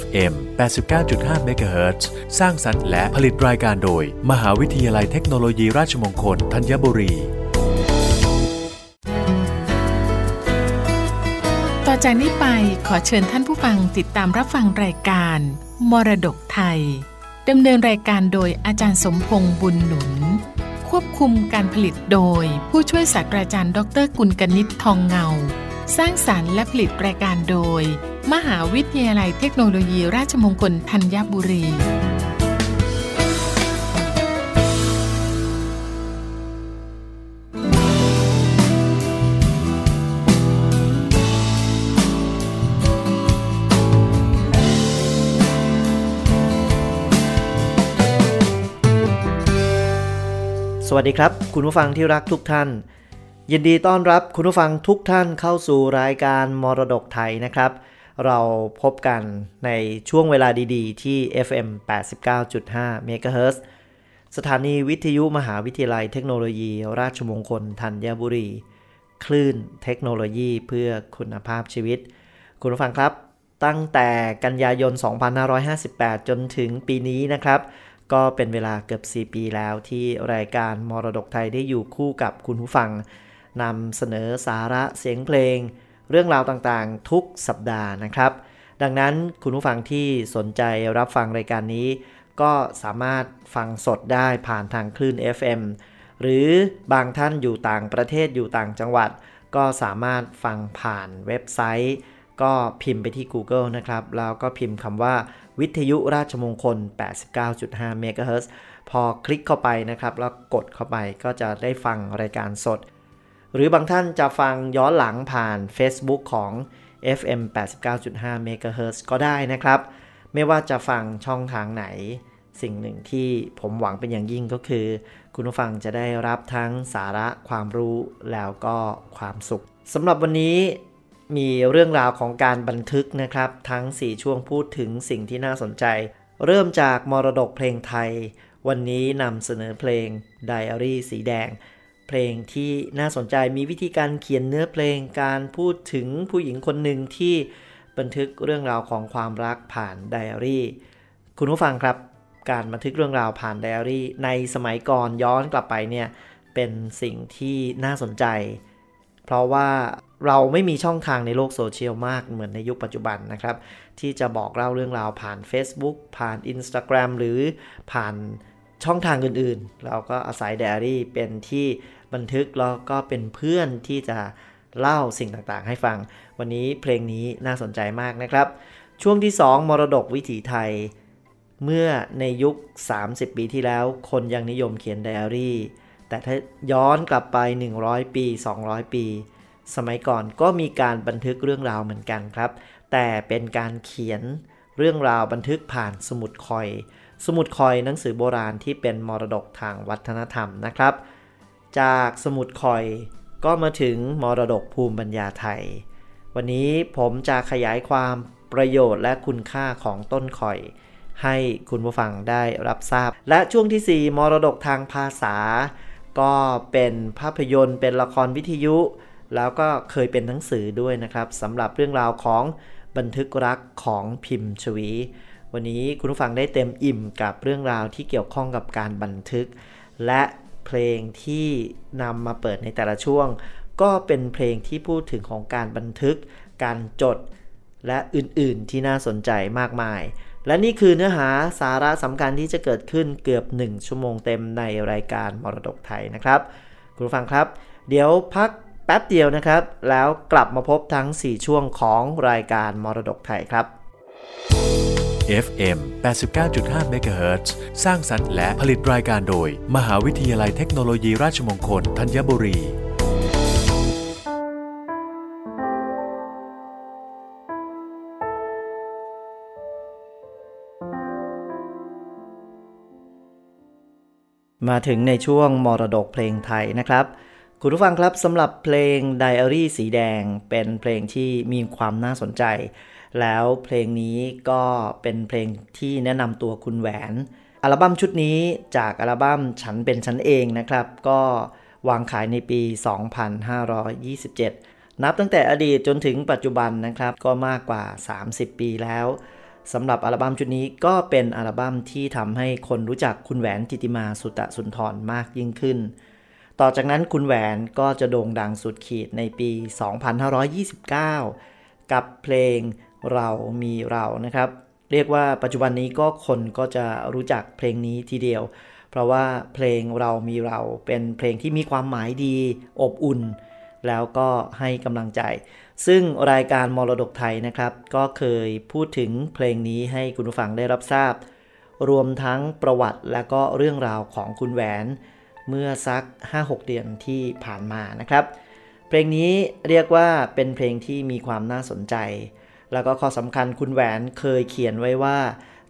FM 89.5 MHz สร้างสรรค์และผลิตรายการโดย มหาวิทยาลัยเทคโนโลยีราชมงคลธัญบุรี ต่อจากนี้ไปขอเชิญท่านผู้ฟังติดตามรับฟังรายการ มรดกไทยดำเนินรายการโดยอาจารย์สมพงษ์บุญหนุน ควบคุมการผลิตโดย ผู้ช่วยศาสตราจารย์ ดรกุลกนิษฐ์ทองเงา สร้างสารรค์และผลิตรายการโดย มหาวิทยาลัยเทคโนโลยีราชมงคลธัญบุรี สวัสดีครับ คุณผู้ฟังที่รักทุกท่าน ยินดีต้อนรับคุณผู้ฟังทุกท่านเข้าสู่รายการมรดกไทยนะครับ เราพบกันในช่วงเวลาดีๆ ที่ FM 89.5 MHz สถานีวิทยุมหาวิทยาลัยเทคโนโลยี ราชมงคลธัญบุรี คลื่นเทคโนโลยีเพื่อคุณภาพชีวิต คุณผู้ฟังครับ ตั้งแต่กันยายน 2558 จนถึงปีนี้นะครับ ก็เป็นเวลาเกือบ 4 ปีแล้วที่รายการมรดกไทยได้อยู่คู่กับคุณผู้ฟังนำเสนอสาระเสียงเพลง เรื่องราวต่างๆ ทุกสัปดาห์นะครับ ดังนั้นคุณผู้ฟังที่สนใจรับฟังรายการนี้ ก็สามารถฟังสดได้ผ่านทางคลื่น FM หรือบางท่านอยู่ต่างประเทศอยู่ต่างจังหวัด ก็สามารถฟังผ่านเว็บไซต์ ก็พิมพ์ไปที่ Google นะครับ แล้วก็พิมพ์คำว่าวิทยุราชมงคล 89.5เมกะเฮิรตซ์พอคลิกเข้าไปนะครับ แล้วกดเข้าไปก็จะได้ฟังรายการสด หรือบางท่านจะฟังย้อนหลังผ่าน Facebook ของ FM 89.5เมกะเฮิรตซ์ก็ได้นะครับ ไม่ว่าจะฟังช่องทางไหน สิ่งหนึ่งที่ผมหวังเป็นอย่างยิ่งก็คือ คุณผู้ฟังจะได้รับทั้งสาระความรู้แล้วก็ความสุขสำหรับวันนี้มีเรื่องราวของการบันทึกนะครับ ทั้ง 4 ช่วงพูดถึงสิ่งที่น่าสนใจ เริ่มจากมรดกเพลงไทย วันนี้นำเสนอเพลงไดอารี่สีแดง เพลงที่น่าสนใจมีวิธีการเขียนเนื้อเพลงการพูดถึงผู้หญิงคนหนึ่งที่บันทึกเรื่องราวของความรักผ่านไดอารี่ คุณผู้ฟังครับการบันทึกเรื่องราวผ่านไดอารี่ ในสมัยก่อนย้อนกลับไปเนี่ยเป็นสิ่งที่น่าสนใจ เพราะว่าเราไม่มีช่องทางในโลกโซเชียลมากเหมือนในยุคปัจจุบันนะครับ ที่จะบอกเล่าเรื่องราวผ่าน Facebook ผ่าน Instagram หรือผ่าน ช่องทางอื่นๆ เราก็อาศัยไดอารี่เป็นที่บันทึกแล้วก็เป็นเพื่อนที่จะเล่าสิ่งต่างๆ ให้ฟัง วันนี้เพลงนี้น่าสนใจมากนะครับ ช่วงที่ 2 มรดกวิถีไทย เมื่อในยุค 30 ปีที่แล้ว คนยังนิยมเขียนไดอารี่ แต่ถ้าย้อนกลับไป 100 ปี 200 ปี สมัยก่อนก็มีการบันทึกเรื่องราวเหมือนกันครับ แต่เป็นการเขียนเรื่องราวบันทึกผ่านสมุดคอย สมุดคอยหนังสือโบราณที่เป็นมรดกทางวัฒนธรรมนะครับ จากสมุดคอยก็มาถึงมรดกภูมิปัญญาไทย วันนี้ผมจะขยายความประโยชน์และคุณค่าของต้นคอย ให้คุณผู้ฟังได้รับทราบ และช่วงที่ 4 มรดกทางภาษา ก็เป็นภาพยนตร์ เป็นละครวิทยุ แล้วก็เคยเป็นหนังสือด้วยนะครับสำหรับเรื่องราวของบันทึกรักของพิมพ์ชวี วันนี้คุณผู้ฟังได้เต็มอิ่มกับเรื่องราวที่เกี่ยวข้องกับการบันทึก และเพลงที่นำมาเปิดในแต่ละช่วง ก็เป็นเพลงที่พูดถึงของการบันทึก การจด และอื่นๆที่น่าสนใจมากมาย และนี่คือเนื้อหาสาระสำคัญที่จะเกิดขึ้นเกือบ 1 ชั่วโมงเต็มในรายการมรดกไทยนะครับ คุณผู้ฟังครับ เดี๋ยวพักแป๊บเดียวนะครับ แล้วกลับมาพบทั้ง 4 ช่วงของรายการมรดกไทยครับ FM 89.5 MHz สร้างสรรค์และผลิตรายการโดย มหาวิทยาลัยเทคโนโลยีราชมงคลธัญบุรีมาถึงในช่วงมรดกเพลงไทยนะครับ คุณผู้ฟังครับสำหรับเพลงไดอารี่สีแดงเป็นเพลงที่มีความน่าสนใจ แล้วเพลงนี้ก็เป็นเพลงที่แนะนำตัวคุณแหวน อัลบั้มชุดนี้จากอัลบั้มฉันเป็นฉันเองนะครับ ก็วางขายในปี 2527 นับตั้งแต่อดีตจนถึงปัจจุบันนะครับ ก็มากกว่า 30 ปีแล้วสำหรับอัลบั้มชุดนี้ก็เป็นอัลบั้มที่ทำให้คนรู้จักคุณแหวนทิติมาสุตะสุนทรมากยิ่งขึ้น ต่อจากนั้นคุณแหวนก็จะโด่งดังสุดขีดในปี 2529 กับเพลง เรามีเรานะครับ เรียกว่าปัจจุบันนี้ก็คนก็จะรู้จักเพลงนี้ทีเดียว เพราะว่าเพลงเรามีเราเป็นเพลงที่มีความหมายดีอบอุ่น แล้วก็ให้กำลังใจ ซึ่งรายการมรดกไทยนะครับ ก็เคยพูดถึงเพลงนี้ให้คุณผู้ฟังได้รับทราบ รวมทั้งประวัติและก็เรื่องราวของคุณแหวน เมื่อสัก 5-6 เดือนที่ผ่านมานะครับ เพลงนี้เรียกว่าเป็นเพลงที่มีความน่าสนใจ แล้วก็ข้อสำคัญคุณแหวนเคยเขียนไว้ว่า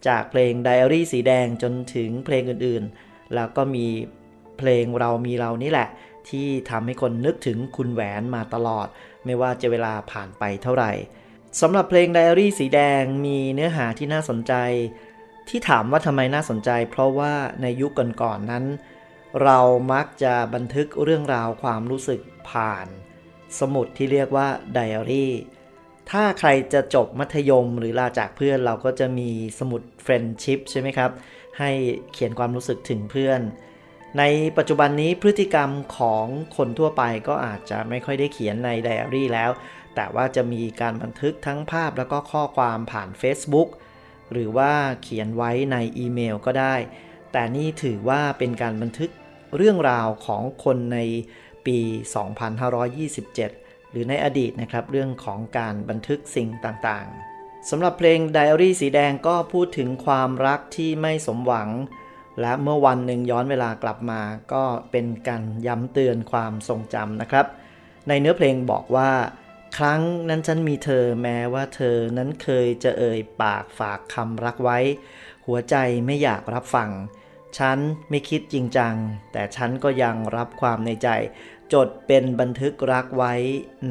จากเพลงไดอารี่สีแดงจนถึงเพลงอื่นๆ แล้วก็มีเพลงเรามีเรานี่แหละ ที่ทำให้คนนึกถึงคุณแหวนมาตลอด ไม่ว่าจะเวลาผ่านไปเท่าไหร่สำหรับเพลงไดอารี่สีแดงมีเนื้อหาที่น่าสนใจ ที่ถามว่าทำไมน่าสนใจ เพราะว่าในยุคก่อนๆนนั้น เรามักจะบันทึกเรื่องราวความรู้สึกผ่าน สมุดที่เรียกว่าไดอารี่ ถ้าใครจะจบมัธยมหรือลาจากเพื่อนเราก็จะมีสมุดเฟรนชิพใช่ไหมครับ ให้เขียนความรู้สึกถึงเพื่อน ในปัจจุบันนี้พฤติกรรมของคนทั่วไปก็อาจจะไม่ค่อยได้เขียนในไดอารี่แล้ว แต่ว่าจะมีการบันทึกทั้งภาพแล้วก็ข้อความผ่าน Facebook หรือว่าเขียนไว้ในอีเมลก็ได้ แต่นี่ถือว่าเป็นการบันทึกเรื่องราวของคนในปี 2527 หรือในอดีตนะครับเรื่องของการบันทึกสิ่งต่างๆสำหรับเพลงไดอารี่สีแดงก็พูดถึงความรักที่ไม่สมหวัง และเมื่อวันหนึ่งย้อนเวลากลับมา ก็เป็นการย้ำเตือนความทรงจำนะครับ ในเนื้อเพลงบอกว่า ครั้งนั้นฉันมีเธอแม้ว่าเธอนั้นเคยจะเอ่ยปากฝากคำรักไว้ หัวใจไม่อยากรับฟังฉันไม่คิดจริงจัง แต่ฉันก็ยังรับความในใจ จดเป็นบันทึกรักไว้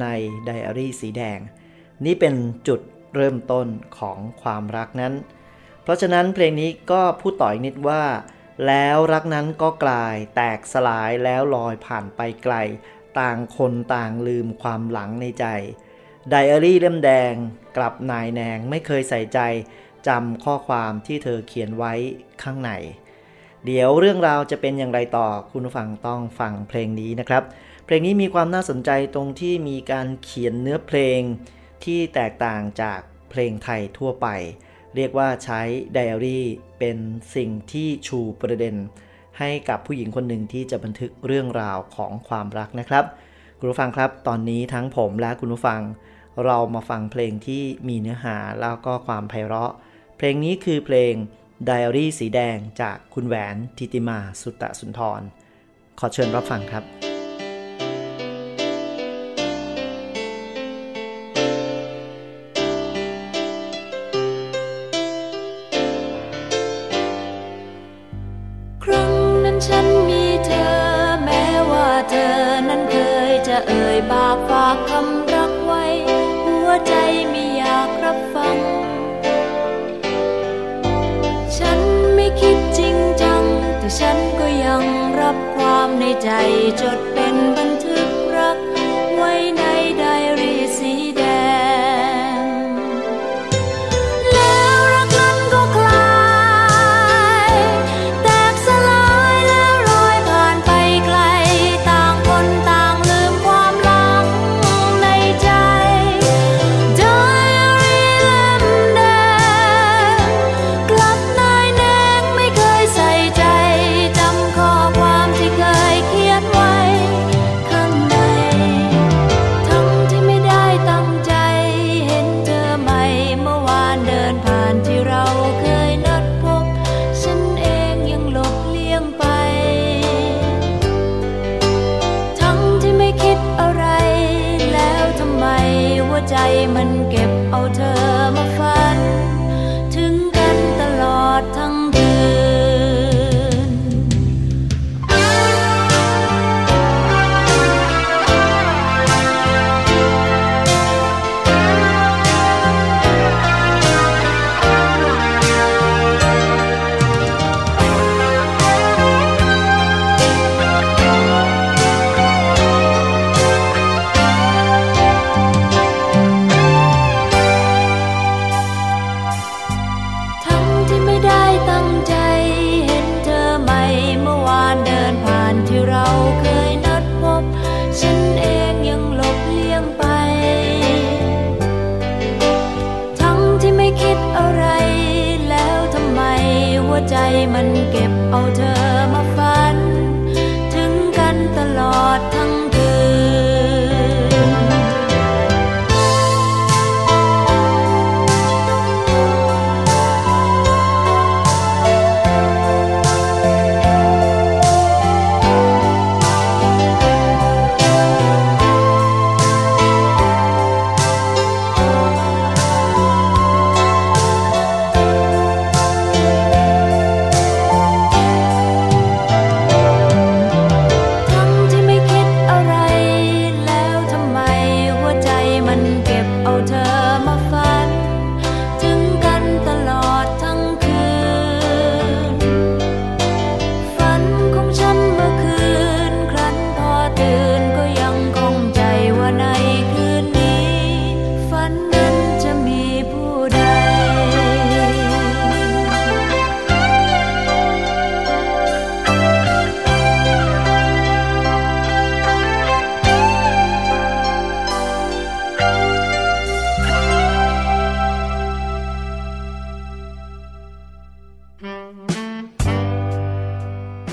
ในไดอารี่สีแดง นี่เป็นจุดเริ่มต้นของความรักนั้น เพราะฉะนั้นเพลงนี้ก็พูดต่ออีกนิดว่า แล้วรักนั้นก็กลายแตกสลายแล้วลอยผ่านไปไกล ต่างคนต่างลืมความหลังในใจไดอารี่เล่มแดงกลับนายแนงไม่เคยใส่ใจจำข้อความที่เธอเขียนไว้ข้างใน เดี๋ยวเรื่องราวจะเป็นอย่างไรต่อคุณผู้ฟังต้องฟังเพลงนี้นะครับ เพลงนี้มีความน่าสนใจตรงที่มีการเขียนเนื้อเพลงที่แตกต่างจากเพลงไทยทั่วไป เรียกว่าใช้ไดอารี่เป็นสิ่งที่ชูประเด็น ให้กับผู้หญิงคนหนึ่งที่จะบันทึกเรื่องราวของความรักนะครับ คุณผู้ฟังครับ ตอนนี้ทั้งผมและคุณผู้ฟัง เรามาฟังเพลงที่มีเนื้อหาแล้วก็ความไพเราะ เพลงนี้คือเพลงไดอารี่สีแดงจากคุณแหวนทิติมาสุตตะสุนทร ขอเชิญรับฟังครับ จจด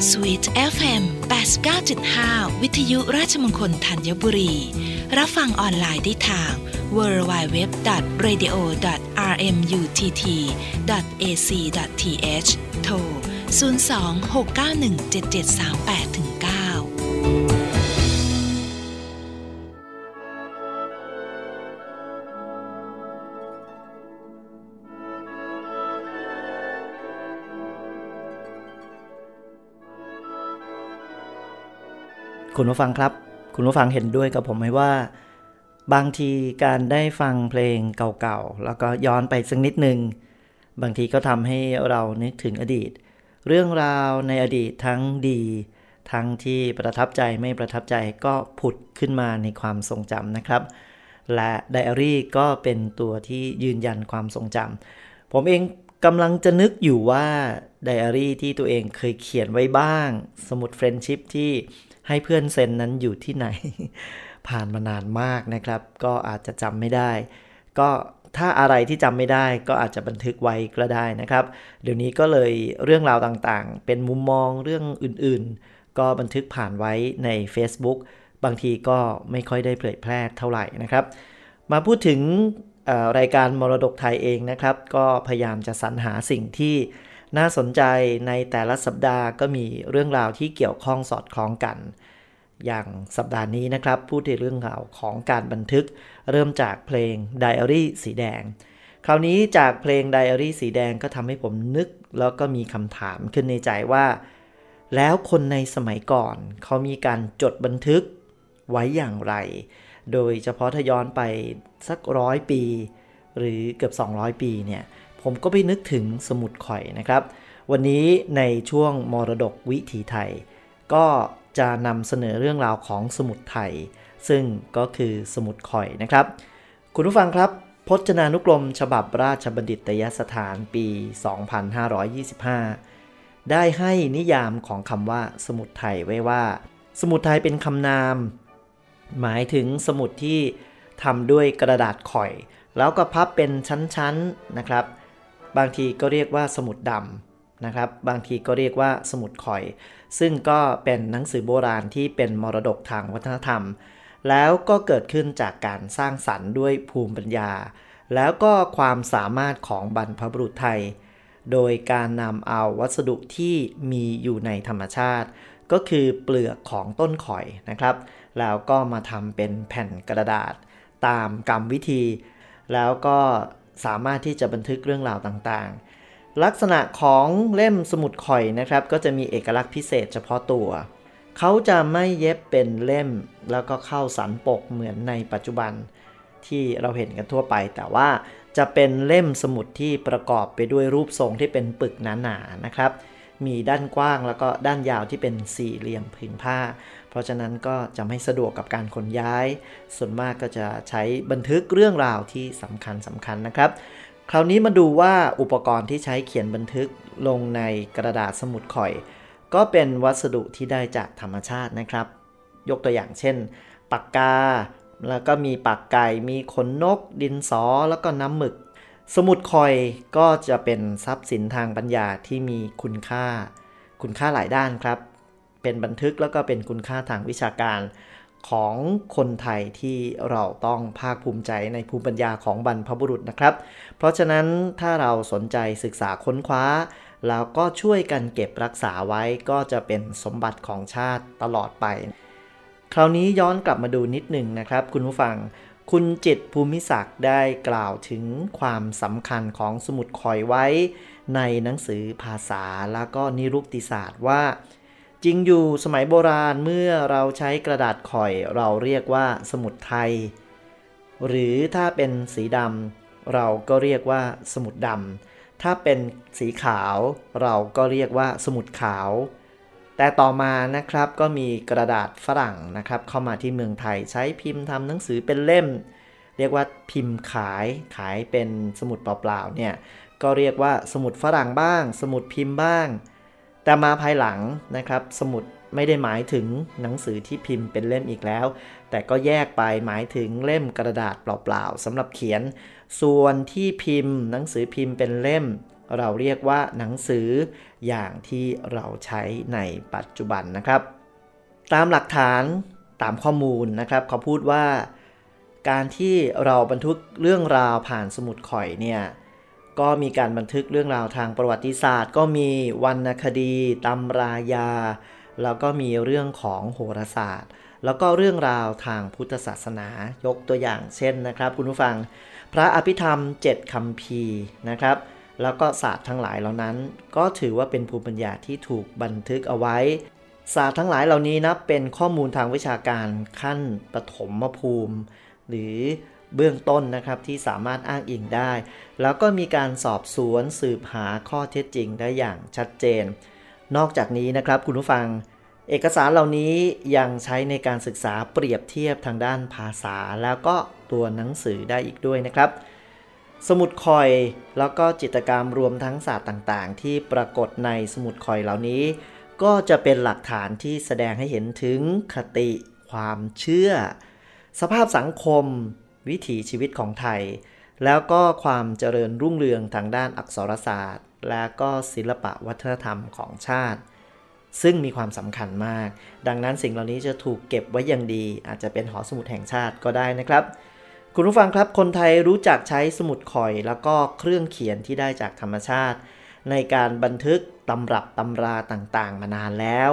Sweet FM 89.5 วิทยุราชมงคลธัญบุรี รับฟังออนไลน์ได้ทาง www.radio.rmutt.ac.th โทร 02-691-7738-9 คุณผู้ฟังครับ คุณผู้ฟังเห็นด้วยกับผมไหมว่า บางทีการได้ฟังเพลงเก่าๆ แล้วก็ย้อนไปสักนิดหนึ่ง บางทีก็ทำให้เรานึกถึงอดีต เรื่องราวในอดีตทั้งดี ทั้งที่ประทับใจไม่ประทับใจก็ผุดขึ้นมาในความทรงจำนะครับ และไดอารี่ก็เป็นตัวที่ยืนยันความทรงจำผมเองกำลังจะนึกอยู่ว่าไดอารี่ที่ตัวเองเคยเขียนไว้บ้าง สมุดเฟรนชิพที่ ให้เพื่อนเซ็นนั้นอยู่ที่ไหน ผ่านมานานมากนะครับ ก็อาจจะจำไม่ได้ ก็ถ้าอะไรที่จำไม่ได้ก็อาจจะบันทึกไว้ก็ได้นะครับ เดี๋ยวนี้ก็เลยเรื่องราวต่างๆ เป็นมุมมองเรื่องอื่นๆ ก็บันทึกผ่านไว้ใน Facebook บางทีก็ไม่ค่อยได้เผยแพร่เท่าไหร่นะครับ มาพูดถึงรายการมรดกไทยเองนะครับ ก็พยายามจะสรรหาสิ่งที่ น่าสนใจในแต่ละสัปดาห์ก็มีเรื่องราวที่เกี่ยวข้องสอดคล้องกัน อย่างสัปดาห์นี้นะครับ พูดถึงเรื่องราวของการบันทึก เริ่มจากเพลงไดอารี่สีแดง คราวนี้จากเพลงไดอารี่สีแดงก็ทำให้ผมนึก แล้วก็มีคำถามขึ้นในใจว่า แล้วคนในสมัยก่อนเขามีการจดบันทึกไว้อย่างไร โดยเฉพาะถ้าย้อนไปสักร้อยปี หรือเกือบ 200 ปีเนี่ย ผมก็ไปนึกถึงสมุดข่อยนะครับ วันนี้ในช่วงมรดกวิถีไทย ก็จะนำเสนอเรื่องราวของสมุดไทย ซึ่งก็คือสมุดข่อยนะครับ คุณผู้ฟังครับพจนานุกรมฉบับราชบัณฑิตยสถานปี 2525 ได้ให้นิยามของคำว่าสมุดไทยไว้ว่า สมุดไทยเป็นคำนาม หมายถึงสมุดที่ทำด้วยกระดาษข่อย แล้วก็พับเป็นชั้นๆนะครับ บางทีก็เรียกว่าสมุดดำนะครับ บางทีก็เรียกว่าสมุดข่อย ซึ่งก็เป็นหนังสือโบราณที่เป็นมรดกทางวัฒนธรรม แล้วก็เกิดขึ้นจากการสร้างสรรค์ด้วยภูมิปัญญา แล้วก็ความสามารถของบรรพบุรุษไทย โดยการนำเอาวัสดุที่มีอยู่ในธรรมชาติ ก็คือเปลือกของต้นข่อยนะครับ แล้วก็มาทำเป็นแผ่นกระดาษ ตามกรรมวิธี แล้วก็ สามารถที่จะบันทึกเรื่องราวต่างๆ ลักษณะของเล่มสมุดข่อยนะครับ ก็จะมีเอกลักษณ์พิเศษเฉพาะตัว เขาจะไม่เย็บเป็นเล่ม แล้วก็เข้าสันปกเหมือนในปัจจุบันที่เราเห็นกันทั่วไป แต่ว่าจะเป็นเล่มสมุดที่ประกอบไปด้วยรูปทรงที่เป็นปึกหนาๆนะครับ มีด้านกว้างแล้วก็ด้านยาวที่เป็นสี่เหลี่ยมผืนผ้า เพราะฉะนั้นก็จะไม่สะดวกกับการขนย้าย ส่วนมากก็จะใช้บันทึกเรื่องราวที่สำคัญสำคัญนะครับ คราวนี้มาดูว่าอุปกรณ์ที่ใช้เขียนบันทึกลงในกระดาษสมุดข่อย ก็เป็นวัสดุที่ได้จากธรรมชาตินะครับ ยกตัวอย่างเช่น ปากกา แล้วก็มีปากไก่ มีขนนก ดินสอ แล้วก็น้ำหมึก สมุดคอยก็จะเป็นทรัพย์สินทางปัญญาที่มีคุณค่า คุณค่าหลายด้านครับ เป็นบันทึกแล้วก็เป็นคุณค่าทางวิชาการของคนไทยที่เราต้องภาคภูมิใจในภูมิปัญญาของบรรพบุรุษนะครับ เพราะฉะนั้นถ้าเราสนใจศึกษาค้นคว้าแล้วก็ช่วยกันเก็บรักษาไว้ก็จะเป็นสมบัติของชาติตลอดไป คราวนี้ย้อนกลับมาดูนิดหนึ่งนะครับ คุณผู้ฟัง คุณจิตภูมิศักดิ์ได้กล่าวถึงความสำคัญของสมุดคอยไว้ ในหนังสือภาษาแล้วก็นิรุกติศาสตร์ว่า จริงอยู่สมัยโบราณเมื่อเราใช้กระดาษข่อยเราเรียกว่าสมุดไทย หรือถ้าเป็นสีดำเราก็เรียกว่าสมุดดำถ้าเป็นสีขาวเราก็เรียกว่าสมุดขาว แต่ต่อมานะครับก็มีกระดาษฝรั่งนะครับเข้ามาที่เมืองไทยใช้พิมพ์ทำหนังสือเป็นเล่ม เรียกว่าพิมพ์ขายขายเป็นสมุดเปล่าๆเนี่ยก็เรียกว่าสมุดฝรั่งบ้าง สมุดพิมพ์บ้าง แต่มาภายหลังนะครับ สมุดไม่ได้หมายถึงหนังสือที่พิมพ์เป็นเล่มอีกแล้ว แต่ก็แยกไปหมายถึงเล่มกระดาษเปล่าๆสำหรับเขียน ส่วนที่พิมพ์หนังสือพิมพ์เป็นเล่ม เราเรียกว่าหนังสืออย่างที่เราใช้ในปัจจุบันนะครับ ตามหลักฐานตามข้อมูลนะครับ เขาพูดว่า การที่เราบันทึกเรื่องราวผ่านสมุดข่อยเนี่ยก็มีการบันทึกเรื่องราวทางประวัติศาสตร์ ก็มีวรรณคดีตำรายา แล้วก็มีเรื่องของโหราศาสตร์ แล้วก็เรื่องราวทางพุทธศาสนายกตัวอย่างเช่นนะครับ คุณผู้ฟัง พระอภิธรรม 7คำพีนะครับ แล้วก็ศาสตร์ทั้งหลายเหล่านั้น ก็ถือว่าเป็นภูมิปัญญาที่ถูกบันทึกเอาไว้ ศาสตร์ทั้งหลายเหล่านี้นับเป็นข้อมูลทางวิชาการขั้นปฐมภูมิ หรือเบื้องต้นนะครับที่สามารถอ้างอิงได้ แล้วก็มีการสอบสวนสืบหาข้อเท็จจริงได้อย่างชัดเจน นอกจากนี้นะครับคุณผู้ฟัง เอกสารเหล่านี้ยังใช้ในการศึกษาเปรียบเทียบทางด้านภาษา แล้วก็ตัวหนังสือได้อีกด้วยนะครับ สมุดคอย แล้วก็จิตกรรมรวมทั้งศาสตร์ต่างๆ ที่ปรากฏในสมุดคอยเหล่านี้ ก็จะเป็นหลักฐานที่แสดงให้เห็นถึงคติความเชื่อ สภาพสังคม วิถีชีวิตของไทย แล้วก็ความเจริญรุ่งเรืองทางด้านอักษรศาสตร์ และก็ศิลปะวัฒนธรรมของชาติ ซึ่งมีความสำคัญมาก ดังนั้นสิ่งเหล่านี้จะถูกเก็บไว้อย่างดี อาจจะเป็นหอสมุดแห่งชาติก็ได้นะครับ คุณผู้ฟังครับคนไทยรู้จักใช้สมุดข่อย แล้วก็เครื่องเขียนที่ได้จากธรรมชาติ ในการบันทึกตำรับตำราต่างๆ มานานแล้ว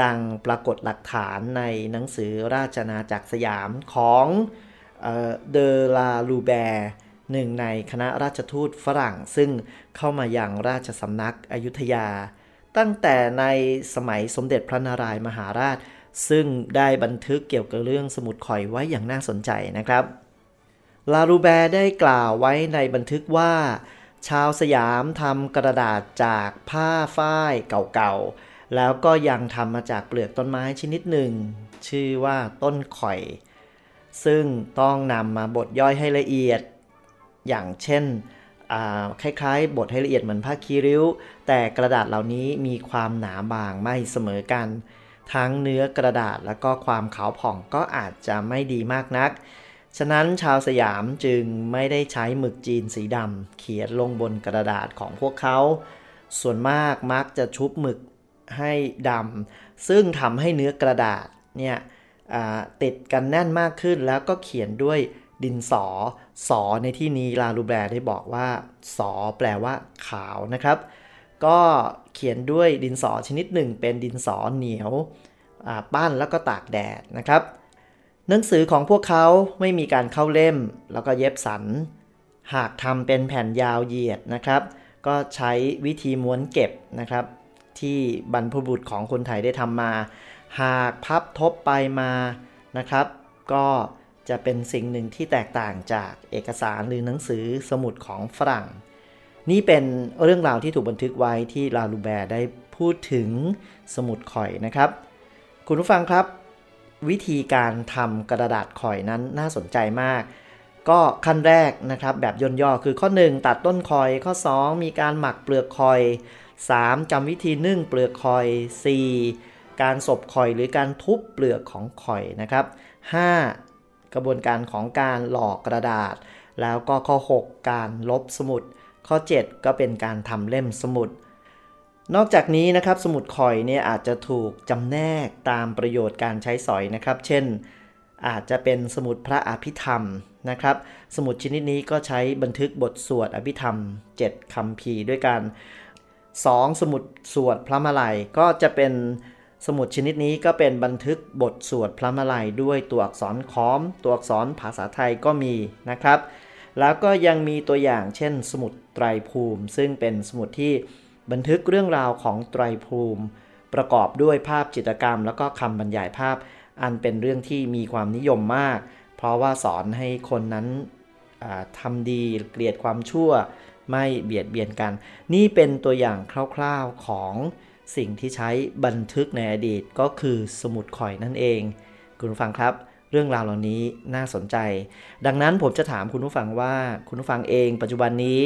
ดังปรากฏหลักฐานในหนังสือราชนาจักรสยามของเดอลาลูแบร์หนึ่งในคณะราชทูตฝรั่งซึ่งเข้ามาอย่างราชสำนักอยุธยา ตั้งแต่ในสมัยสมเด็จพระนารายมหาราช ซึ่งได้บันทึกเกี่ยวกับเรื่องสมุดข่อยไว้อย่างน่าสนใจนะครับ ลาลูแบร์ได้กล่าวไว้ในบันทึกว่า ชาวสยามทำกระดาษจากผ้าฝ้ายเก่าๆ แล้วก็ยังทำมาจากเปลือกต้นไม้ชนิดหนึ่ง ชื่อว่าต้นข่อย ซึ่งต้องนำมาบดย่อยให้ละเอียด อย่างเช่นคล้ายๆบดให้ละเอียดเหมือนผ้าคีริ้ว แต่กระดาษเหล่านี้มีความหนาบางไม่เสมอกัน ทั้งเนื้อกระดาษและก็ความขาวผ่องก็อาจจะไม่ดีมากนัก ฉะนั้นชาวสยามจึงไม่ได้ใช้หมึกจีนสีดำเขียนลงบนกระดาษของพวกเขา ส่วนมากมักจะชุบหมึกให้ดำซึ่งทำให้เนื้อกระดาษเนี่ยติดกันแน่นมากขึ้นแล้วก็เขียนด้วยดินสอ สอในที่นี้ลาลูแบร์ได้บอกว่า สอแปลว่าขาวนะครับ ก็เขียนด้วยดินสอชนิดหนึ่งเป็นดินสอเหนียวปั้นแล้วก็ตากแดดนะครับ หนังสือของพวกเขาไม่มีการเข้าเล่ม แล้วก็เย็บสัน หากทำเป็นแผ่นยาวเหยียดนะครับ ก็ใช้วิธีม้วนเก็บนะครับ ที่บรรพบุรุษของคนไทยได้ทำมา หากพับทบไปมานะครับ ก็จะเป็นสิ่งหนึ่งที่แตกต่างจากเอกสารหรือหนังสือสมุดของฝรั่ง นี่เป็นเรื่องราวที่ถูกบันทึกไว้ที่ลาลูแบร์ได้พูดถึงสมุดข่อยนะครับ คุณผู้ฟังครับ วิธีการทำกระดาษข่อยนั้นน่าสนใจมาก ก็ขั้นแรกนะครับแบบย่นย่อคือข้อ 1 ตัดต้นคอย ข้อ 2 มีการหมักเปลือกคอย 3. จำวิธีนึ่งเปลือกคอย 4. การสบคอยหรือการทุบเปลือกของคอยนะครับ 5. กระบวนการของการหลอกกระดาษ แล้วก็ข้อ 6 การลบสมุด ข้อ 7 ก็เป็นการทำเล่มสมุด นอกจากนี้นะครับสมุดข่อยเนี่ยอาจจะถูกจำแนกตามประโยชน์การใช้สอยนะครับ เช่น อาจจะเป็นสมุดพระอภิธรรมนะครับ สมุดชนิดนี้ก็ใช้บันทึกบทสวดอภิธรรม 7คำพีร์ด้วยกัน 2. สมุดสวดพระมาลัยก็จะเป็นสมุดชนิดนี้ก็เป็นบันทึกบทสวดพระมาลัยด้วยตัวอักษรค้อม ตัวอักษรภาษาไทยก็มีนะครับ แล้วก็ยังมีตัวอย่างเช่น สมุดไตรภูมิ ซึ่งเป็นสมุดที่ บันทึกเรื่องราวของไตรภูมิ ประกอบด้วยภาพจิตรกรรม แล้วก็คำบรรยายภาพ อันเป็นเรื่องที่มีความนิยมมาก เพราะว่าสอนให้คนนั้นทำดีเกลียดความชั่ว ไม่เบียดเบียนกัน นี่เป็นตัวอย่างคร่าวๆของสิ่งที่ใช้บันทึกในอดีตก็คือสมุดข่อยนั่นเอง คุณผู้ฟังครับเรื่องราวเหล่านี้น่าสนใจ ดังนั้นผมจะถามคุณผู้ฟังว่าคุณผู้ฟังเอง ปัจจุบันนี้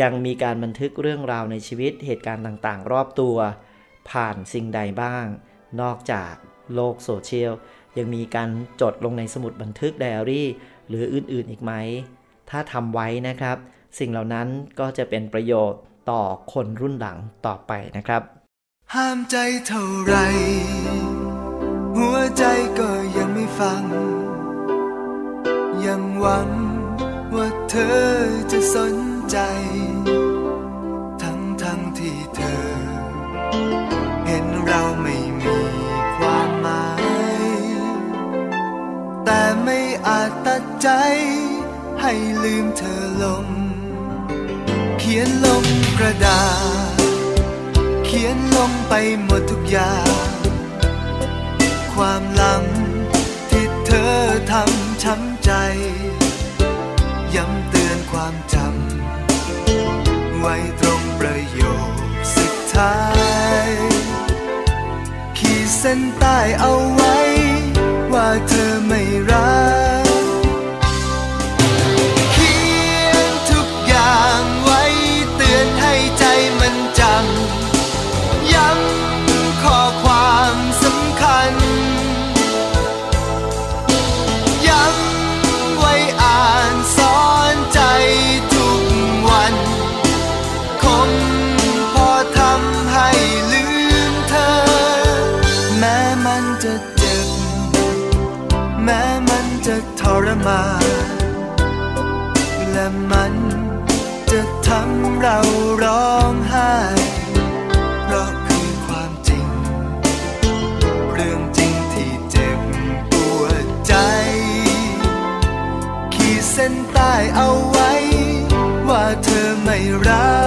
ยังมีการบันทึกเรื่องราวในชีวิตเหตุการณ์ต่างๆ รอบตัว ผ่านสิ่งใดบ้าง นอกจากโลกโซเชียล ยังมีการจดลงในสมุดบันทึกไดอารี่ หรืออื่นๆอีกไหม ถ้าทำไว้นะครับ สิ่งเหล่านั้นก็จะเป็นประโยชน์ต่อคนรุ่นหลังต่อไปนะครับ ห้ามใจเท่าไร หัวใจก็ยังไม่ฟัง ยังหวังว่าเธอจะสน ใจ ทั้งทั้งที่เธอ เห็นเราไม่มีความหมาย แต่ไม่อาจตัดใจ ให้ลืมเธอลง เขียนลงกระดาษ เขียนลงไปหมดทุกอย่าง ความหลังที่เธอทำช้ำใจ ไว้ตรงประโยคสุดท้าย ขีดเส้นใต้เอาไว้ ว่าเธอไม่รัก เอาไว้ ว่าเธอไม่รัก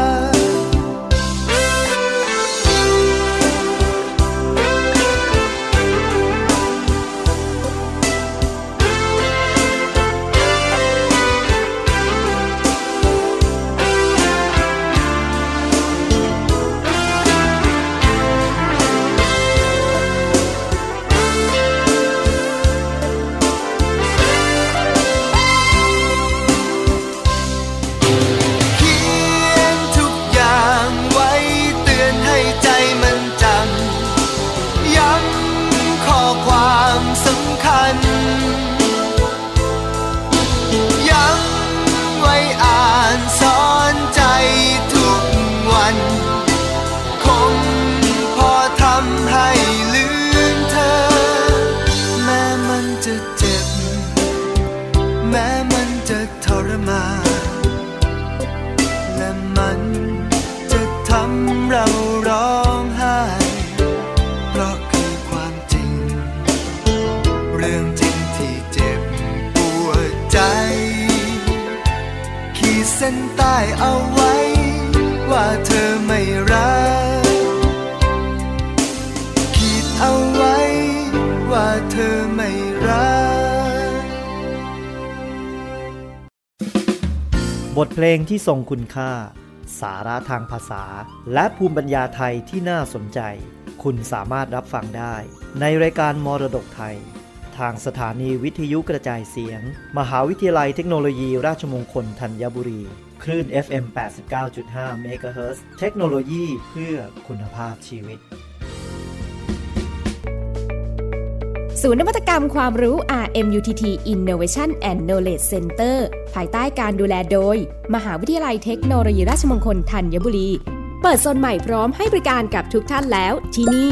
เอาไว้ ว่าเธอไม่รักขีดเอาไว้ ว่าเธอไม่รัก บทเพลงที่ทรงคุณค่า สาระทางภาษา และภูมิปัญญาไทยที่น่าสนใจ คุณสามารถรับฟังได้ ในรายการมรดกไทยทางสถานีวิทยุกระจายเสียง มหาวิทยาลัยเทคโนโลยีราชมงคลธัญบุรี คลื่น FM 89.5 MHz เทคโนโลยีเพื่อคุณภาพชีวิต ศูนย์นวัตกรรมความรู้ RMUTT Innovation and Knowledge Center ภายใต้การดูแลโดย มหาวิทยาลัยเทคโนโลยีราชมงคลธัญบุรี เปิดโซนใหม่พร้อมให้บริการกับทุกท่านแล้วที่นี่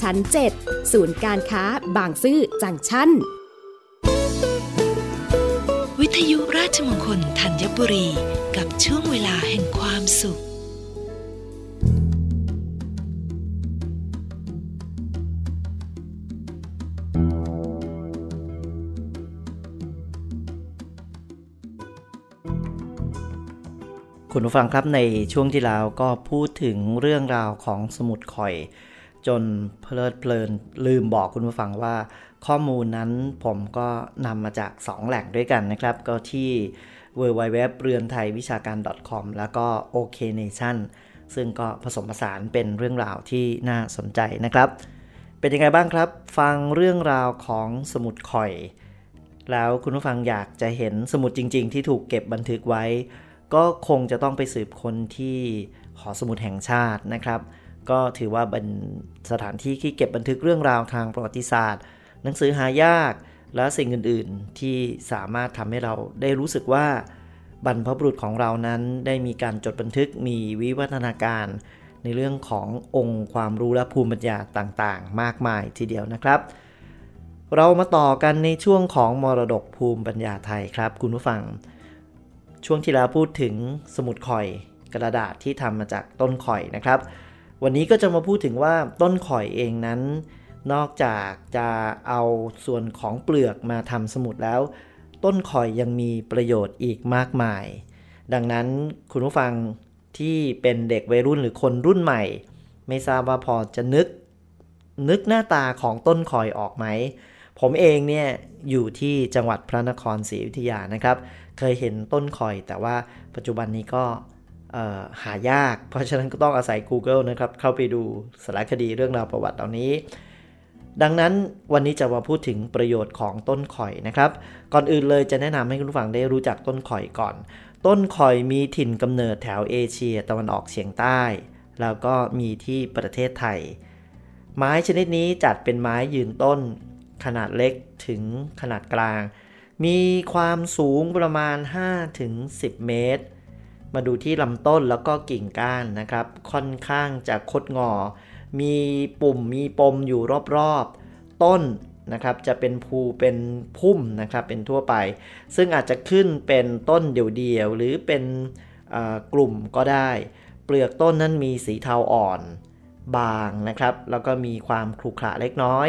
ชั้น 7 ศูนย์การค้าบางซื่อจังชั้น วิทยุราชมงคลธัญบุรีกับช่วงเวลาแห่งความสุขคุณผู้ฟังครับในช่วงที่แล้วก็พูดถึงเรื่องราวของสมุดข่อย จนเพลิดเพลินลืมบอกคุณผู้ฟังว่า ข้อมูลนั้นผมก็นำมาจาก 2 แหล่งด้วยกันนะครับ ก็ที่ w w w เรือนไทยวิชาการ .com แล้วก็ OK Nation ซึ่งก็ผสมผสานเป็นเรื่องราวที่น่าสนใจนะครับ เป็นยังไงบ้างครับ ฟังเรื่องราวของสมุดข่อย แล้วคุณผู้ฟังอยากจะเห็นสมุดจริง ๆ ที่ถูกเก็บบันทึกไว้ ก็คงจะต้องไปสืบคนที่หอสมุดแห่งชาตินะครับ ก็ถือว่าเป็นสถานที่ที่เก็บบันทึกเรื่องราวทางประวัติศาสตร์ หนังสือหายากและสิ่งอื่นๆ ที่สามารถทำให้เราได้รู้สึกว่าบรรพบุรุษของเรานั้นได้มีการจดบันทึกมีวิวัฒนาการ ในเรื่องขององค์ความรู้และภูมิปัญญาต่างๆ มากมายทีเดียวนะครับ เรามาต่อกันในช่วงของมรดกภูมิปัญญาไทยครับ คุณผู้ฟัง ช่วงที่แล้วพูดถึงสมุดข่อยกระดาษที่ทำมาจากต้นข่อยนะครับ วันนี้ก็จะมาพูดถึงว่าต้นข่อยเองนั้น นอกจากจะเอาส่วนของเปลือกมาทำสมุดแล้ว ต้นข่อยยังมีประโยชน์อีกมากมาย ดังนั้นคุณผู้ฟังที่เป็นเด็กวัยรุ่นหรือคนรุ่นใหม่ ไม่ทราบว่าพอจะนึก นึกหน้าตาของต้นข่อยออกไหมผมเองเนี่ยอยู่ที่จังหวัดพระนครศรีอยุธยานะครับ เคยเห็นต้นข่อย แต่ว่าปัจจุบันนี้ก็ หายาก เพราะฉะนั้นก็ต้องอาศัย Google นะครับ เข้าไปดูสารคดีเรื่องราวประวัติเหล่านี้ ดังนั้นวันนี้จะมาพูดถึงประโยชน์ของต้นข่อยนะครับ ก่อนอื่นเลยจะแนะนำให้คุณผู้ฟังได้รู้จักต้นข่อยก่อน ต้นข่อยมีถิ่นกำเนิดแถวเอเชียตะวันออกเฉียงใต้ แล้วก็มีที่ประเทศไทย ไม้ชนิดนี้จัดเป็นไม้ยืนต้น ขนาดเล็กถึงขนาดกลาง มีความสูงประมาณ 5-10 เมตร มาดูที่ลำต้นแล้วก็กิ่งก้านนะครับ ค่อนข้างจะคดงอ มีปุ่มมีปมอยู่รอบๆ ต้นนะครับจะเป็นภูเป็นพุ่มนะครับเป็นทั่วไป ซึ่งอาจจะขึ้นเป็นต้นเดี่ยวๆหรือเป็นกลุ่มก็ได้ เปลือกต้นนั้นมีสีเทาอ่อนบางนะครับ แล้วก็มีความขรุขระเล็กน้อย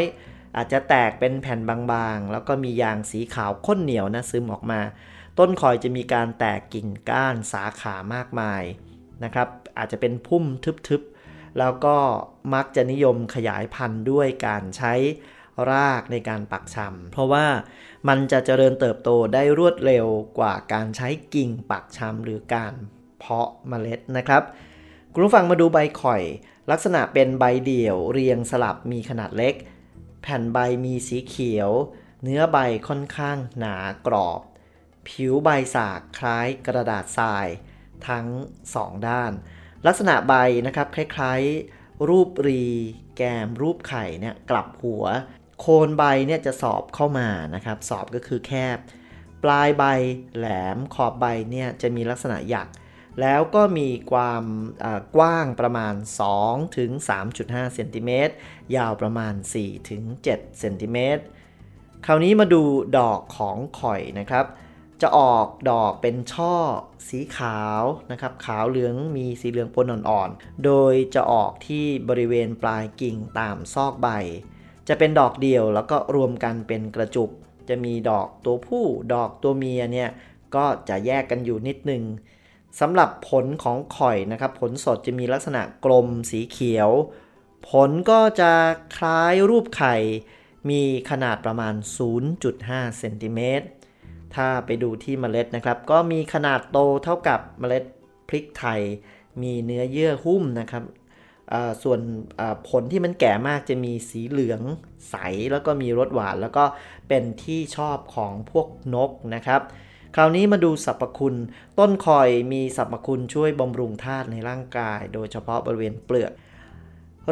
อาจจะแตกเป็นแผ่นบางๆ แล้วก็มียางสีขาวข้นเหนียวนะซึมออกมา ต้นคอยจะมีการแตกกิ่งก้านสาขามากมายนะครับ อาจจะเป็นพุ่มทึบๆ แล้วก็มักจะนิยมขยายพันธุ์ด้วยการใช้รากในการปักชำเพราะว่ามันจะเจริญเติบโตได้รวดเร็วกว่าการใช้กิ่งปักชำหรือการเพาะเมล็ดนะครับคุณผู้ฟังมาดูใบข่อย ลักษณะเป็นใบเดี่ยวเรียงสลับมีขนาดเล็ก แผ่นใบมีสีเขียว เนื้อใบค่อนข้างหนากรอบ ผิวใบสากคล้ายกระดาษทราย ทั้งสองด้าน ลักษณะใบนะครับคล้ายๆ รูปรีแกมรูปไข่เนี่ยกลับหัว โคนใบเนี่ยจะสอบเข้ามานะครับ สอบก็คือแคบ ปลายใบแหลมขอบใบเนี่ยจะมีลักษณะหยัก แล้วก็มีความกว้างประมาณ 2 ถึง 3.5 เซนติเมตร ยาวประมาณ 4 ถึง 7 เซนติเมตร คราวนี้มาดูดอกของข่อยนะครับ จะออกดอกเป็นช่อสีขาวนะครับขาวเหลืองมีสีเหลืองปนอ่อนๆ โดยจะออกที่บริเวณปลายกิ่งตามซอกใบ จะเป็นดอกเดียวแล้วก็รวมกันเป็นกระจุก จะมีดอกตัวผู้ดอกตัวเมียเนี่ยก็จะแยกกันอยู่นิดนึงสำหรับผลของข่อยนะครับ ผลสดจะมีลักษณะกลมสีเขียว ผลก็จะคล้ายรูปไข่ มีขนาดประมาณ 0.5 เซนติเมตร ถ้าไปดูที่เมล็ดนะครับ ก็มีขนาดโตเท่ากับเมล็ดพริกไทย มีเนื้อเยื่อหุ้มนะครับส่วนผลที่มันแก่มากจะมีสีเหลืองใสแล้วก็มีรสหวาน แล้วก็เป็นที่ชอบของพวกนกนะครับ คราวนี้มาดูสรรพคุณ ต้นคอยมีสรรพคุณช่วยบำรุงธาตุในร่างกาย โดยเฉพาะบริเวณเปลือก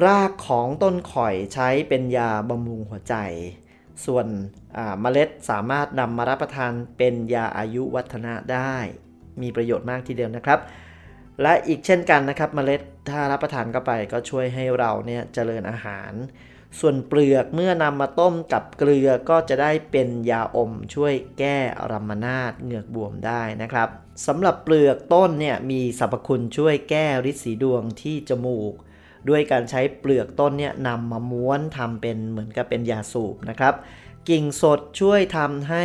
รากของต้นข่อยใช้เป็นยาบำรุงหัวใจ ส่วนเมล็ดสามารถนำมารับประทานเป็นยาอายุวัฒนะได้ มีประโยชน์มากทีเดียวนะครับ และอีกเช่นกันนะครับ เมล็ดถ้ารับประทานเข้าไปก็ช่วยให้เราเนี่ยเจริญอาหาร ส่วนเปลือกเมื่อนำมาต้มกับเกลือก็จะได้เป็นยาอมช่วยแก้รัมนาดเหงือกบวมได้นะครับสำหรับเปลือกต้นเนี่ยมีสรรพคุณช่วยแก้ริดสีดวงที่จมูก ด้วยการใช้เปลือกต้นเนี่ยนำมาม้วนทำเป็นเหมือนกับเป็นยาสูบนะครับ กิ่งสดช่วยทำให้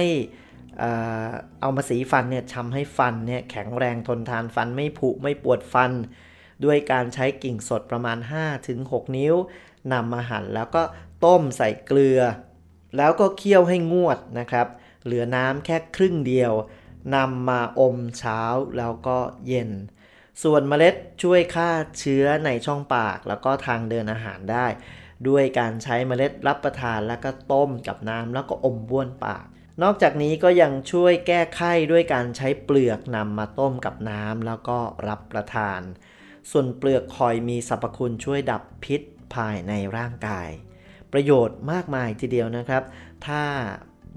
เอามาสีฟันเนี่ยทำให้ฟันเนี่ยแข็งแรงทนทานฟันไม่ผุไม่ปวดฟัน ด้วยการใช้กิ่งสดประมาณ 5-6 นิ้วนำมาหั่นแล้วก็ต้มใส่เกลือ แล้วก็เคี่ยวให้งวดนะครับ เหลือน้ำแค่ครึ่งเดียวนำมาอมเช้าแล้วก็เย็น ส่วนเมล็ดช่วยฆ่าเชื้อในช่องปาก แล้วก็ทางเดินอาหารได้ ด้วยการใช้เมล็ดรับประทานแล้วก็ต้มกับน้ำแล้วก็อมบ้วนปาก นอกจากนี้ก็ยังช่วยแก้ไข้ด้วยการใช้เปลือกนำมาต้มกับน้ำแล้วก็รับประทาน ส่วนเปลือกคอยมีสรรพคุณช่วยดับพิษภายในร่างกาย ประโยชน์มากมายทีเดียวนะครับ ถ้า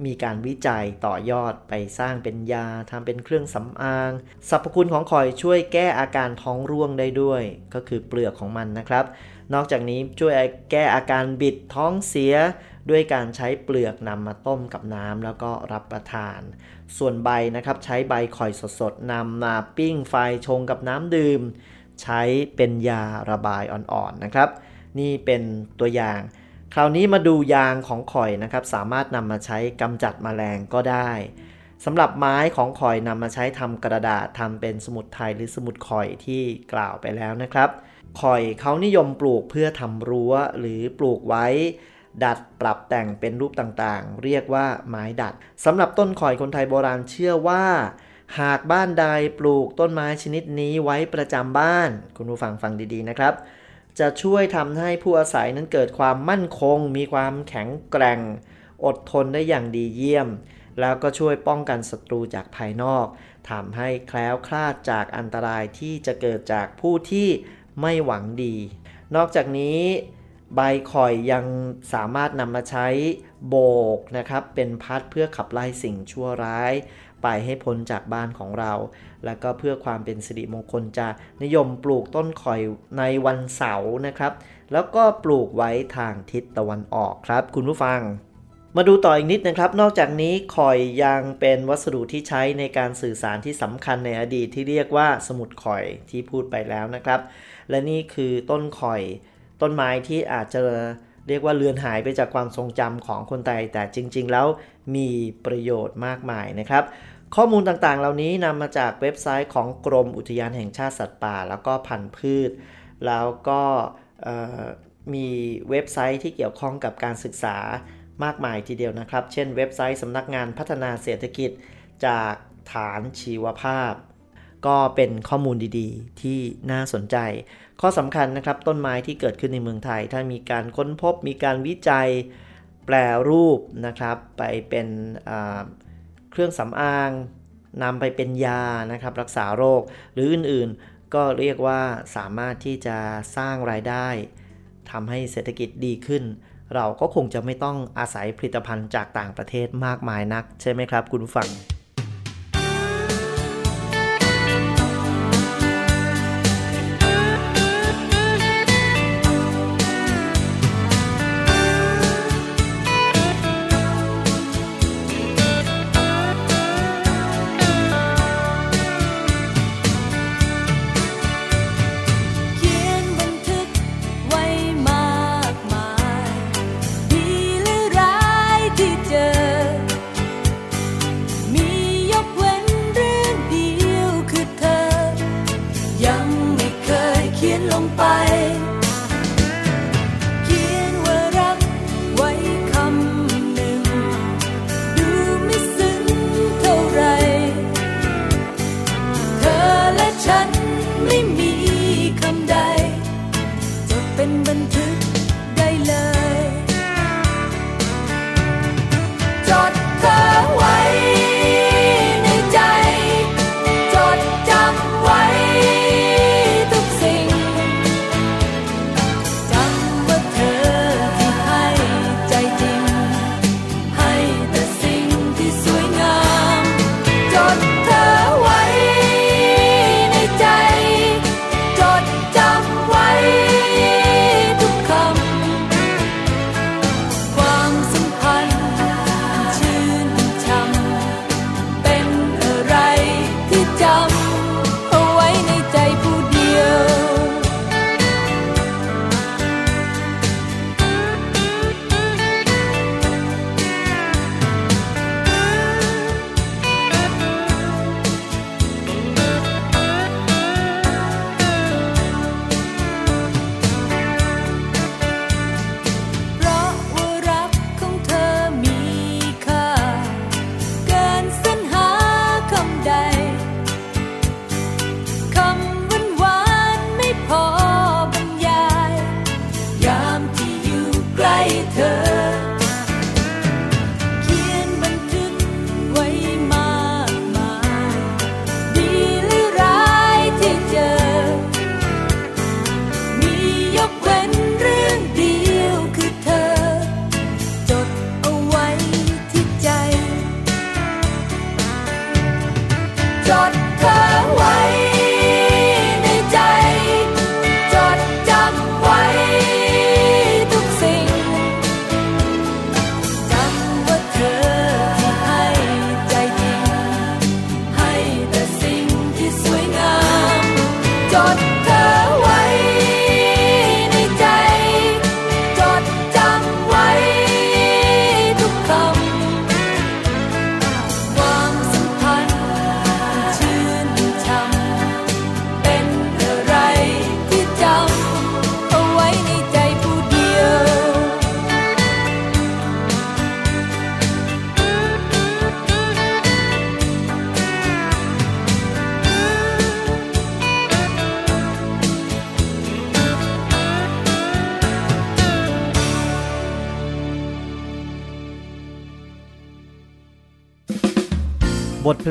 มีการวิจัยต่อยอดไปสร้างเป็นยาทำเป็นเครื่องสำอาง สรรพคุณของคอยช่วยแก้อาการท้องร่วงได้ด้วย ก็คือเปลือกของมันนะครับ นอกจากนี้ช่วยแก้อาการบิดท้องเสีย ด้วยการใช้เปลือกนำมาต้มกับน้ำแล้วก็รับประทาน ส่วนใบนะครับใช้ใบข่อยสดๆนำมาปิ้งไฟชงกับน้ำดื่ม ใช้เป็นยาระบายอ่อนๆนะครับ นี่เป็นตัวอย่าง คราวนี้มาดูยางของข่อยนะครับ สามารถนำมาใช้กำจัดมแมลงก็ได้สำหรับไม้ของข่อยนำมาใช้ทำกระดาษทำเป็นสมุดไทยหรือสมุดข่อยที่กล่าวไปแล้วนะครับข่อยเขานิยมปลูกเพื่อทำรั้วหรือปลูกไว้ ดัดปรับแต่งเป็นรูปต่างๆ เรียกว่าไม้ดัดสำหรับต้นข่อยคนไทยโบราณเชื่อว่า หากบ้านใดปลูกต้นไม้ชนิดนี้ไว้ประจำบ้าน คุณผู้ฟังฟังดีๆนะครับ จะช่วยทำให้ผู้อาศัยนั้นเกิดความมั่นคง มีความแข็งแกร่ง อดทนได้อย่างดีเยี่ยม แล้วก็ช่วยป้องกันศัตรูจากภายนอกทำให้แคล้วคลาดจากอันตรายที่จะเกิดจากผู้ที่ไม่หวังดี นอกจากนี้ใบข่อยยังสามารถนำมาใช้โบกนะครับ เป็นพัดเพื่อขับไล่สิ่งชั่วร้าย ไปให้พ้นจากบ้านของเรา แล้วก็เพื่อความเป็นสิริมงคลจะนิยมปลูกต้นข่อยในวันเสาร์นะครับ แล้วก็ปลูกไว้ทางทิศตะวันออกครับ คุณผู้ฟังมาดูต่ออีกนิดนะครับ นอกจากนี้ข่อยยังเป็นวัสดุที่ใช้ในการสื่อสารที่สำคัญในอดีตที่เรียกว่าสมุดข่อยที่พูดไปแล้วนะครับ และนี่คือต้นข่อย ต้นไม้ที่อาจจะเเรียกว่าเลือนหายไปจากความทรงจำของคนไทย แต่จริง ๆ แล้วมีประโยชน์มากมายนะครับ ข้อมูลต่างๆ เหล่านี้นำมาจากเว็บไซต์ของกรมอุทยานแห่งชาติสัตว์ป่า แล้วก็พันธุ์พืช แล้วก็มีเว็บไซต์ที่เกี่ยวข้องกับการศึกษามากมายทีเดียวนะครับ เช่น เว็บไซต์สำนักงานพัฒนาเศรษฐกิจจากฐานชีวภาพ ก็เป็นข้อมูลดีๆ ที่น่าสนใจ ข้อสำคัญนะครับต้นไม้ที่เกิดขึ้นในเมืองไทย ถ้ามีการค้นพบมีการวิจัยแปลรูปนะครับ ไปเป็นเครื่องสำอางนำไปเป็นยานะครับ รักษาโรคหรืออื่นๆ ก็เรียกว่าสามารถที่จะสร้างรายได้ทำให้เศรษฐกิจดีขึ้น เราก็คงจะไม่ต้องอาศัยผลิตภัณฑ์จากต่างประเทศมากมายนัก ใช่ไหมครับ คุณฟัง บท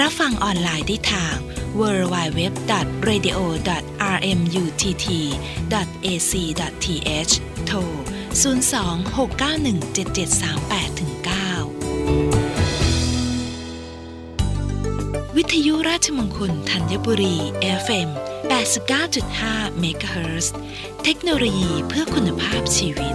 รับฟังออนไลน์ได้ทาง www.radio.rmutt.ac.th โทร 02-691-7738-9 วิทยุราชมงคลธัญบุรี FM 89.5 MHz เทคโนโลยีเพื่อคุณภาพชีวิต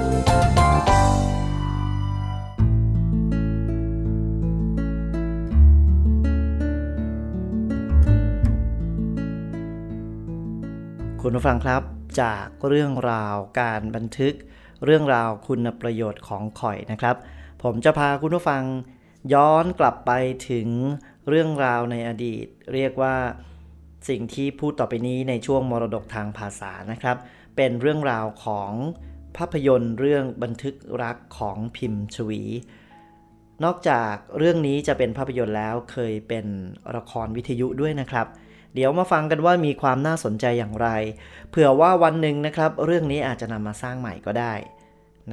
คุณผู้ฟังครับ จากเรื่องราวการบันทึก เรื่องราวคุณประโยชน์ของข่อยนะครับ ผมจะพาคุณผู้ฟังย้อนกลับไปถึงเรื่องราวในอดีต เรียกว่าสิ่งที่พูดต่อไปนี้ในช่วงมรดกทางภาษานะครับ เป็นเรื่องราวของภาพยนตร์เรื่องบันทึกรักของพิมพ์ชวี นอกจากเรื่องนี้จะเป็นภาพยนตร์แล้วเคยเป็นละครวิทยุด้วยนะครับ เดี๋ยวมาฟังกันว่ามีความน่าสนใจอย่างไร เผื่อว่าวันหนึ่งนะครับ เรื่องนี้อาจจะนำมาสร้างใหม่ก็ได้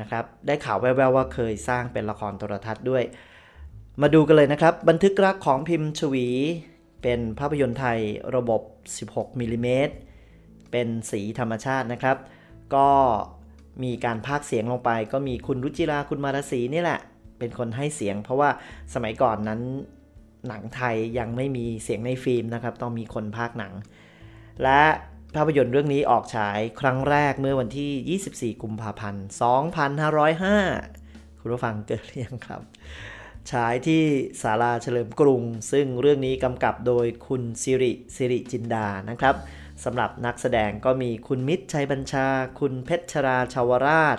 นะครับ ได้ข่าวแว่วๆว่าเคยสร้างเป็นละครโทรทัศน์ด้วย มาดูกันเลยนะครับ บันทึกรักของพิมพ์ชวี เป็นภาพยนตร์ไทยระบบ 16มิลิเมตรเป็นสีธรรมชาตินะครับ ก็มีการพากย์เสียงลงไป ก็มีคุณรุจิราคุณมารสีนี่แหละ เป็นคนให้เสียง เพราะว่าสมัยก่อนนั้น หนังไทยยังไม่มีเสียงในฟิล์มนะครับ ต้องมีคนพากย์หนัง และภาพยนตร์เรื่องนี้ออกฉายครั้งแรกเมื่อวันที่ 24 กุมภาพันธ์ 2505 คุณผู้ฟังเกิดหรือยังครับฉายที่ศาลาเฉลิมกรุง ซึ่งเรื่องนี้กำกับโดยคุณสิริสิริจินดานะครับสำหรับนักแสดงก็มีคุณมิตรชัยบัญชา คุณเพชรชราชาวราช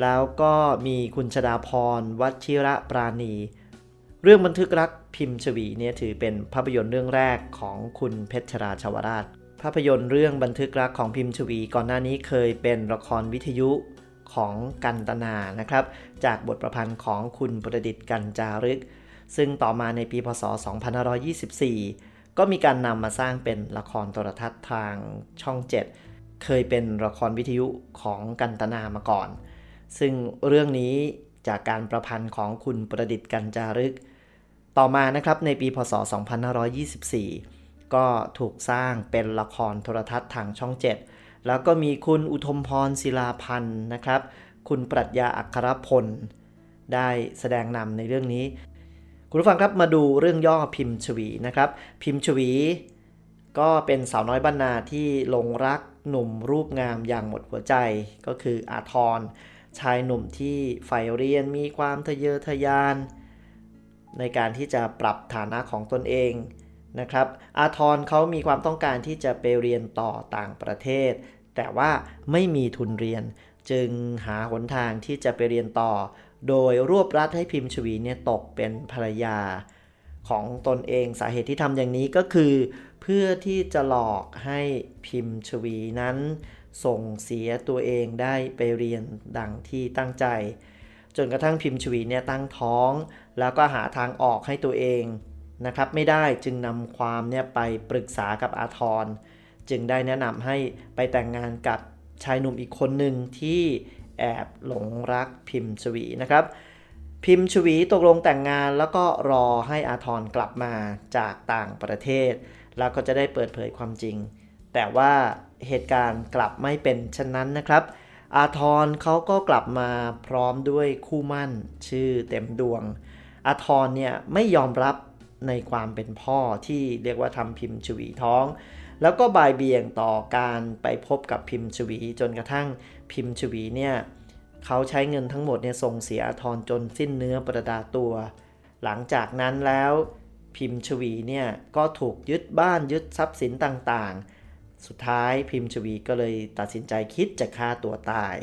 แล้วก็มีคุณชดาพรวัชิระปราณี เรื่องบันทึกรักพิมพ์ชวีเนี่ยถือเป็นภาพยนตร์เรื่องแรกของคุณเพชรชราชาวราช ภาพยนตร์เรื่องบันทึกรักของพิมพ์ชวี ก่อนหน้านี้เคยเป็นละครวิทยุของกันตนานะครับ จากบทประพันธ์ของคุณประดิษฐ์กันจารึก ซึ่งต่อมาในปีพศ 2524 ก็มีการนำมาสร้างเป็นละครโทรทัศน์ทางช่อง 7 เคยเป็นละครวิทยุของกันตนามาก่อน ซึ่งเรื่องนี้จากการประพันธ์ของคุณประดิษฐ์กันจารึก ต่อมานะครับในปีพศ 2524 ก็ถูกสร้างเป็นละครโทรทัศน์ทางช่อง 7 แล้วก็มีคุณอุทมพรศิลาพันธ์นะครับ คุณปรัชญาอัครพล ได้แสดงนำในเรื่องนี้ คุณผู้ฟังครับมาดูเรื่องย่อพิมพ์ชวีนะครับ พิมพ์ชวี ก็เป็นสาวน้อยบ้านนาที่ลงรักหนุ่มรูปงามอย่างหมดหัวใจก็คืออาทรชายหนุ่มที่ใฝ่เรียนมีความทะเยอทะยาน ในการที่จะปรับฐานะของตนเองนะครับ อาทรเขามีความต้องการที่จะไปเรียนต่อต่างประเทศ แต่ว่าไม่มีทุนเรียน จึงหาหนทางที่จะไปเรียนต่อ โดยรวบรัดให้พิมพ์ชวีเนี่ยตกเป็นภรรยาของตนเองสาเหตุที่ทำอย่างนี้ก็คือ เพื่อที่จะหลอกให้พิมพ์ชวีนั้น ส่งเสียตัวเองได้ไปเรียนดังที่ตั้งใจ จนกระทั่งพิมพ์ชวีเนี่ยตั้งท้อง แล้วก็หาทางออกให้ตัวเองนะครับไม่ได้จึงนำความเนี่ยไปปรึกษากับอาทร จึงได้แนะนำให้ไปแต่งงานกับชายหนุ่มอีกคนหนึ่งที่แอบหลงรักพิมพ์ชวีนะครับ พิมพ์ชวีตกลงแต่งงานแล้วก็รอให้อาทรกลับมาจากต่างประเทศ แล้วก็จะได้เปิดเผยความจริง แต่ว่าเหตุการณ์กลับไม่เป็นเช่นนั้นนะครับ อาทรเขาก็กลับมาพร้อมด้วยคู่มั่น ชื่อเต็มดวง อาทรเนี่ยไม่ยอมรับในความเป็นพ่อที่เรียกว่าทำพิมพ์ชวีท้อง แล้วก็บายเบี่ยงต่อการไปพบกับพิมพ์ชวีจนกระทั่งพิมพ์ชวีเนี่ยเขาใช้เงินทั้งหมดเนี่ยส่งเสียอาทรจนสิ้นเนื้อประดาตัว หลังจากนั้นแล้วพิมพ์ชวีเนี่ยก็ถูกยึดบ้านยึดทรัพย์สินต่างๆ สุดท้ายพิมพ์ชวีก็เลยตัดสินใจคิดจะฆ่าตัวตาย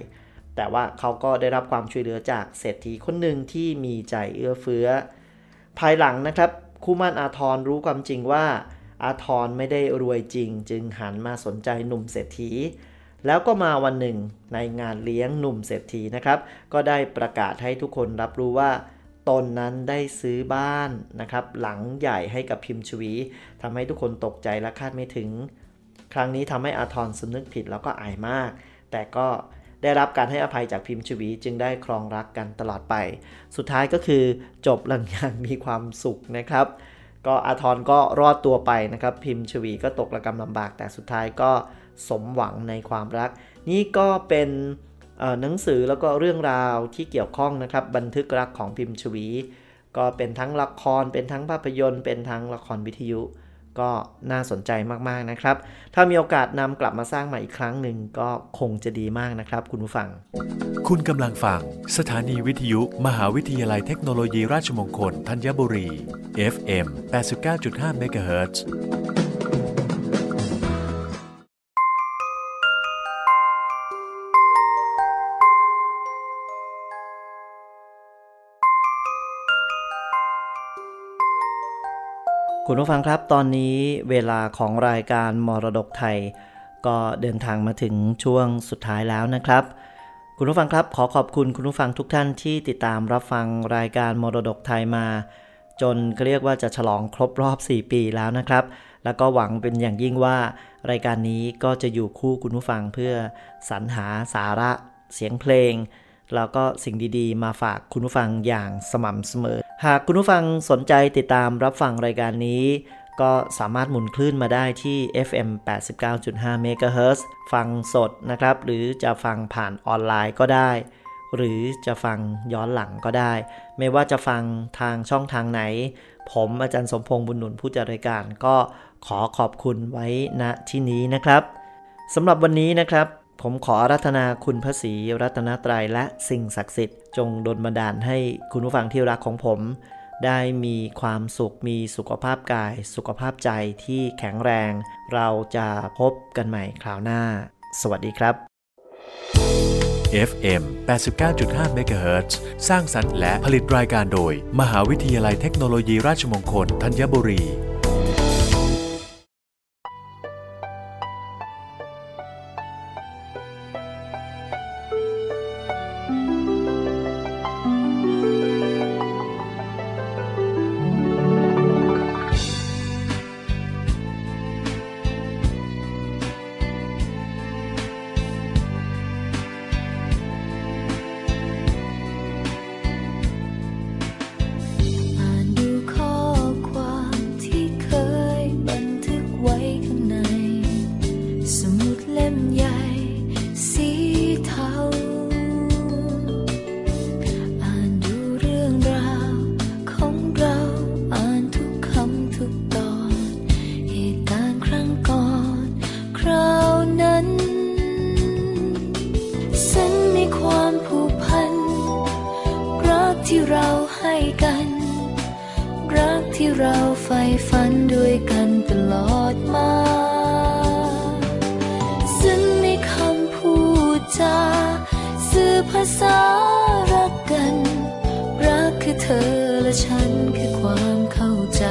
แต่ว่าเขาก็ได้รับความช่วยเหลือจากเศรษฐีคนหนึ่งที่มีใจเอื้อเฟื้อ ภายหลังนะครับคู่มั่นอาทรรู้ความจริงว่า อาทรไม่ได้รวยจริง จึงหันมาสนใจหนุ่มเศรษฐี แล้วก็มาวันหนึ่งในงานเลี้ยงหนุ่มเศรษฐีนะครับ ก็ได้ประกาศให้ทุกคนรับรู้ว่าตนนั้นได้ซื้อบ้านนะครับ หลังใหญ่ให้กับพิมพ์ชวีทำให้ทุกคนตกใจและคาดไม่ถึง ครั้งนี้ทำให้อาทรสำนึกผิดแล้วก็อายมาก แต่ก็ได้รับการให้อภัยจากพิมพ์ชวี จึงได้ครองรักกันตลอดไป สุดท้ายก็คือจบหลังอย่างมีความสุขนะครับ ก็อาทรก็รอดตัวไปนะครับ พิมพ์ชวีก็ตกระกำลำบาก แต่สุดท้ายก็สมหวังในความรัก นี่ก็เป็นหนังสือแล้วก็เรื่องราวที่เกี่ยวข้องนะครับ บันทึกรักของพิมพ์ชวี ก็เป็นทั้งละครเป็นทั้งภาพยนตร์ เป็นทั้งละครวิทยุ ก็น่าสนใจมากๆนะครับ ถ้ามีโอกาสนำกลับมาสร้างใหม่อีกครั้งหนึ่งก็คงจะดีมากนะครับ คุณผู้ฟัง คุณกำลังฟัง สถานีวิทยุ มหาวิทยาลัยเทคโนโลยีราชมงคลธัญบุรี FM 89.5 MHz คุณผู้ฟังครับตอนนี้เวลาของรายการมรดกไทย ก็เดินทางมาถึงช่วงสุดท้ายแล้วนะครับ คุณผู้ฟังครับขอขอบคุณคุณผู้ฟังทุกท่านที่ติดตามรับฟังรายการมรดกไทยมา จนเรียกว่าจะฉลองครบรอบ 4 ปีแล้วนะครับ แล้วก็หวังเป็นอย่างยิ่งว่า รายการนี้ก็จะอยู่คู่คุณผู้ฟังเพื่อสรรหาสาระ เสียงเพลง แล้วก็สิ่งดีๆ มาฝากคุณผู้ฟังอย่างสม่ำเสมอ หากคุณผู้ฟังสนใจติดตามรับฟังรายการนี้ ก็สามารถหมุนคลื่นมาได้ที่ FM 89.5 MHz ฟังสดนะครับ หรือจะฟังผ่านออนไลน์ก็ได้ หรือจะฟังย้อนหลังก็ได้ ไม่ว่าจะฟังทางช่องทางไหน ผมอาจารย์สมพงษ์บุญหนุนผู้จัดรายการก็ขอขอบคุณไว้ณที่นี้นะครับสำหรับวันนี้นะครับ ผมขอรัธนาคุณพระศรีรัตนตรัยและสิ่งศักดิ์สิทธิ์จงดลบันดาลให้คุณผู้ฟังที่รักของผม ได้มีความสุขมีสุขภาพกาย สุขภาพใจที่แข็งแรง เราจะพบกันใหม่คราวหน้า สวัสดีครับ FM 89.5 MHz สร้างสรรค์และผลิตรายการโดย มหาวิทยาลัยเทคโนโลยีราชมงคลธัญบุรี ภาษารักกัน รักคือเธอและฉันคือความเข้าใจ